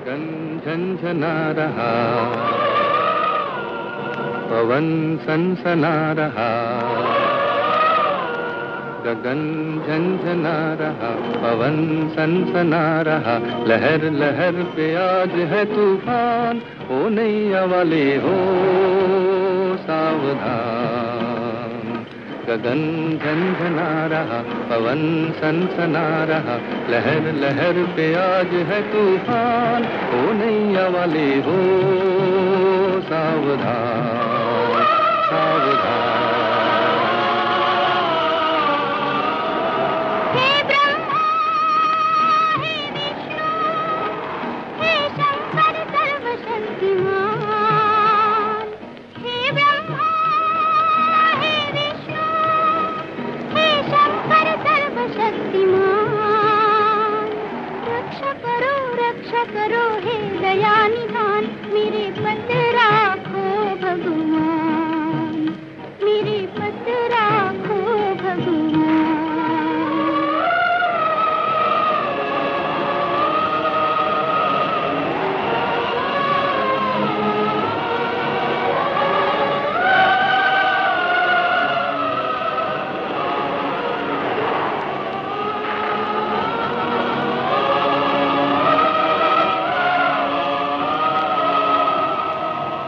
गगन झंझना रहा पवन सनसना रहा गगन झंझना रहा पवन सनसना रहा लहर लहर पे आज है तूफ़ान। ओ नैया वाले हो सावधान। गगन झंझना रहा पवन सनसना रहा लहर लहर पे आज है तूफ़ान, हो नैया वाले हो सावधान सावधान।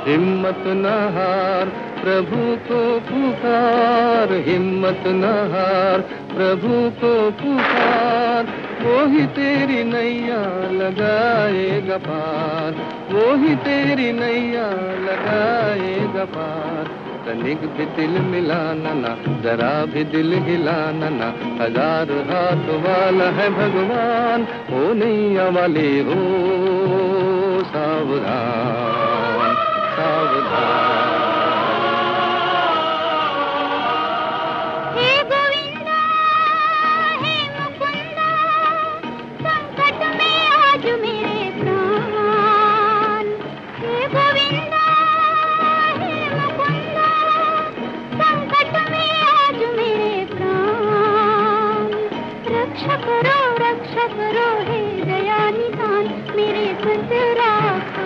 हिम्मत न हार प्रभु को पुकार। हिम्मत न हार प्रभु को पुकार। वो ही तेरी नैया लगाएगा पार। वो ही तेरी नैया लगाएगा पार। तनिक भी दिल मिलाना ना, जरा भी दिल हिलाना ना। हज़ार हाथ वाला है भगवान, ओ नैया वाले हो सावधान। रक्षा करो रक्षा करो हे दया निधान मेरे ससुराल